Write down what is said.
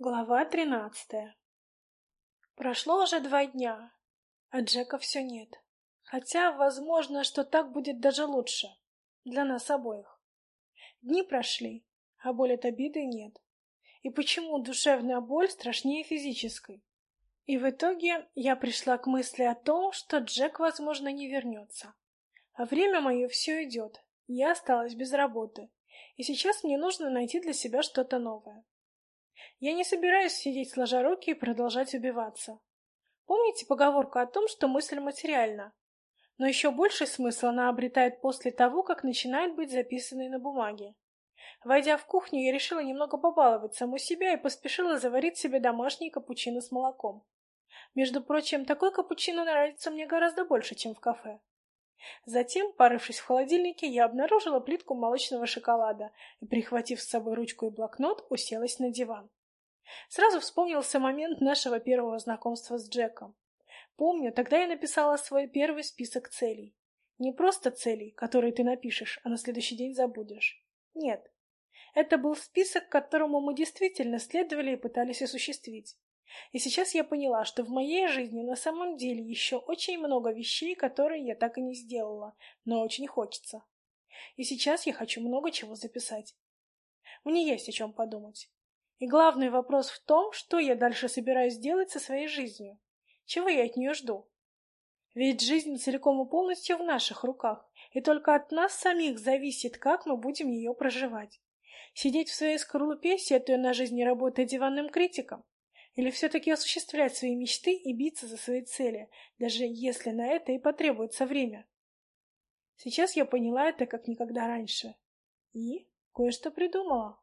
Глава тринадцатая Прошло уже два дня, а Джека все нет. Хотя, возможно, что так будет даже лучше. Для нас обоих. Дни прошли, а боли от обиды нет. И почему душевная боль страшнее физической? И в итоге я пришла к мысли о том, что Джек, возможно, не вернется. А время мое все идет, я осталась без работы. И сейчас мне нужно найти для себя что-то новое. Я не собираюсь сидеть сложа руки и продолжать убиваться. Помните поговорку о том, что мысль материальна? Но еще больший смысл она обретает после того, как начинает быть записанной на бумаге. Войдя в кухню, я решила немного побаловать саму себя и поспешила заварить себе домашний капучино с молоком. Между прочим, такой капучино нравится мне гораздо больше, чем в кафе. Затем, порывшись в холодильнике, я обнаружила плитку молочного шоколада и, прихватив с собой ручку и блокнот, уселась на диван. Сразу вспомнился момент нашего первого знакомства с Джеком. Помню, тогда я написала свой первый список целей. Не просто целей, которые ты напишешь, а на следующий день забудешь. Нет. Это был список, которому мы действительно следовали и пытались осуществить. И сейчас я поняла, что в моей жизни на самом деле еще очень много вещей, которые я так и не сделала, но очень хочется. И сейчас я хочу много чего записать. Мне есть о чем подумать. И главный вопрос в том, что я дальше собираюсь делать со своей жизнью. Чего я от нее жду? Ведь жизнь целиком и полностью в наших руках, и только от нас самих зависит, как мы будем ее проживать. Сидеть в своей скорлупе, сетуя на жизнь и работая диванным критиком? Или все-таки осуществлять свои мечты и биться за свои цели, даже если на это и потребуется время? Сейчас я поняла это как никогда раньше. И кое-что придумала.